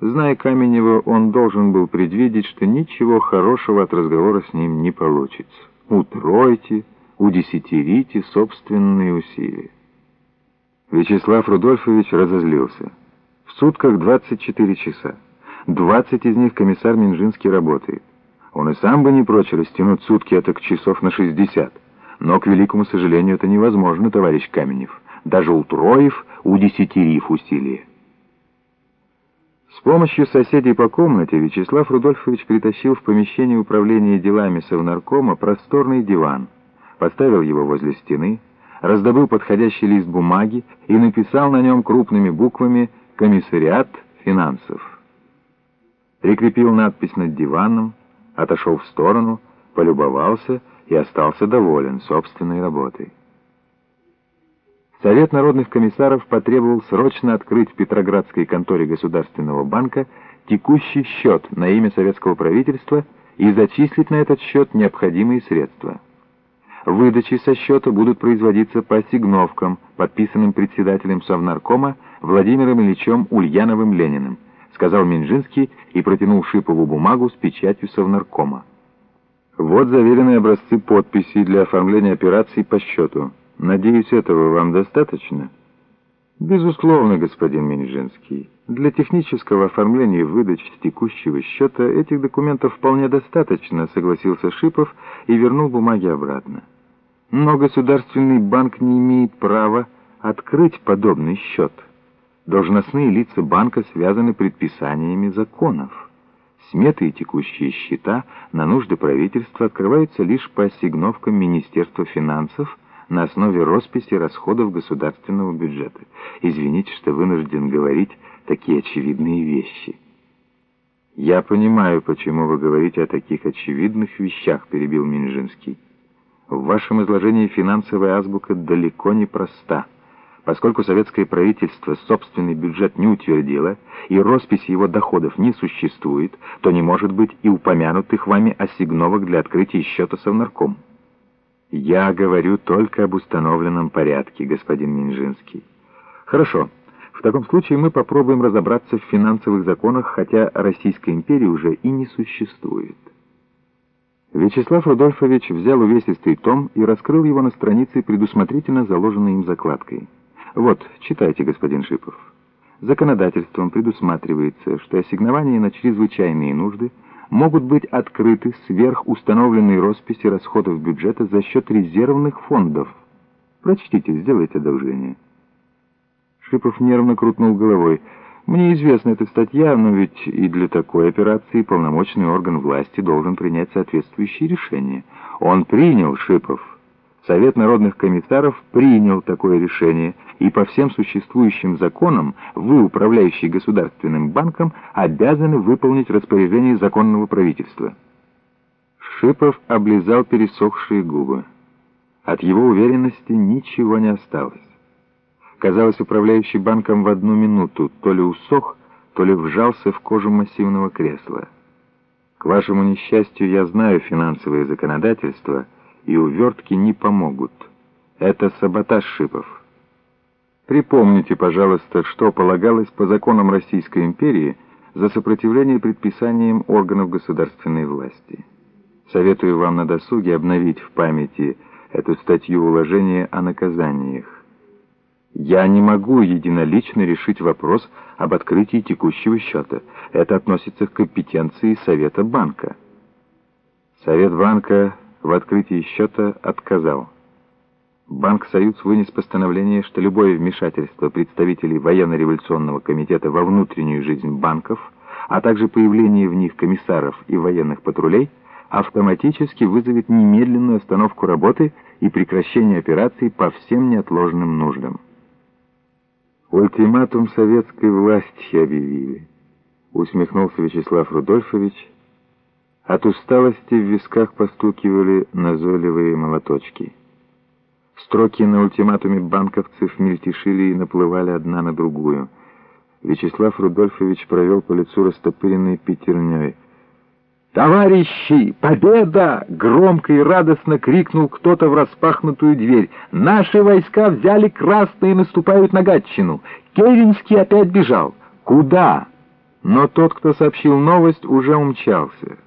Зная Каменева, он должен был предвидеть, что ничего хорошего от разговора с ним не получится. Утройте, удесятерите собственные усилия. Вячеслав Рудольфович разозлился. В сутках 24 часа. 20 из них комиссар Минжинский работает. Он и сам бы не прочь растянуть сутки это к часов на 60. Но, к великому сожалению, это невозможно, товарищ Каменев. Даже утроив, удесятерив усилия. С помощью соседей по комнате Вячеслав Рудольфович притащил в помещение управления делами Совнаркома просторный диван, поставил его возле стены, раздобыл подходящий лист бумаги и написал на нем крупными буквами «Комиссариат финансов». Прикрепил надпись над диваном, отошел в сторону, полюбовался и остался доволен собственной работой. Совет народных комиссаров потребовал срочно открыть в Петроградской конторе Государственного банка текущий счет на имя советского правительства и зачислить на этот счет необходимые средства. Выдачи со счета будут производиться по ассигновкам, подписанным председателем Совнаркома Владимиром Ильичем Ульяновым-Лениным, сказал Минжинский и протянул Шипову бумагу с печатью Совнаркома. Вот заверенные образцы подписей для оформления операций по счету. Надеюсь, этого вам достаточно? Безусловно, господин Минжинский. Для технического оформления выдачи текущего счета этих документов вполне достаточно, согласился Шипов и вернул бумаги обратно. Но Государственный банк не имеет права открыть подобный счет. Должностные лица банка связаны предписаниями законов. Сметы и текущие счета на нужды правительства открываются лишь по ассигновкам Министерства финансов на основе росписи расходов государственного бюджета. Извините, что вынужден говорить такие очевидные вещи. «Я понимаю, почему вы говорите о таких очевидных вещах», — перебил Минжинский. «В вашем изложении финансовая азбука далеко не проста». Поскольку советское правительство собственный бюджет не утвердило и роспись его доходов не существует, то не может быть и упомянутых вами ассигновок для открытия счета Совнарком. Я говорю только об установленном порядке, господин Минжинский. Хорошо. В таком случае мы попробуем разобраться в финансовых законах, хотя Российской империи уже и не существует. Вячеслав Рудольфович взял увесистый том и раскрыл его на странице, предусмотрительно заложенной им закладкой. Вот, читайте, господин Шипов. Законодательством предусматривается, что ассигнования на чрезвычайные нужды могут быть открыты сверх установленной росписи расходов бюджета за счет резервных фондов. Прочтите, сделайте одолжение. Шипов нервно крутнул головой. Мне известна эта статья, но ведь и для такой операции полномочный орган власти должен принять соответствующее решение. Он принял, Шипов. Совет народных комиссаров принял такое решение, и по всем существующим законам вы, управляющий государственным банком, обязаны выполнить распоряжение законного правительства. Шипов облизал пересохшие губы. От его уверенности ничего не осталось. Казалось, управляющий банком в одну минуту то ли усох, то ли вжался в кожу массивного кресла. К вашему несчастью, я знаю финансовое законодательство — и увертки не помогут. Это саботаж шипов. Припомните, пожалуйста, что полагалось по законам Российской империи за сопротивление предписаниям органов государственной власти. Советую вам на досуге обновить в памяти эту статью уложения о наказаниях. Я не могу единолично решить вопрос об открытии текущего счета. Это относится к компетенции Совета банка. Совет банка в открытии счета отказал. Банк «Союз» вынес постановление, что любое вмешательство представителей военно-революционного комитета во внутреннюю жизнь банков, а также появление в них комиссаров и военных патрулей автоматически вызовет немедленную остановку работы и прекращение операций по всем неотложным нуждам. «Ультиматум советской власти объявили», — усмехнулся Вячеслав Рудольфович, — от усталости в висках постукивали назойливые молоточки. Строки на ультиматуме банковцев мельтешили и наплывали одна на другую. Вячеслав Рудольфович провел по лицу растопыренной пятерней. «Товарищи, победа!» — громко и радостно крикнул кто-то в распахнутую дверь. «Наши войска взяли красные и наступают на Гатчину. Керенский опять бежал. Куда?» Но тот, кто сообщил новость, уже умчался.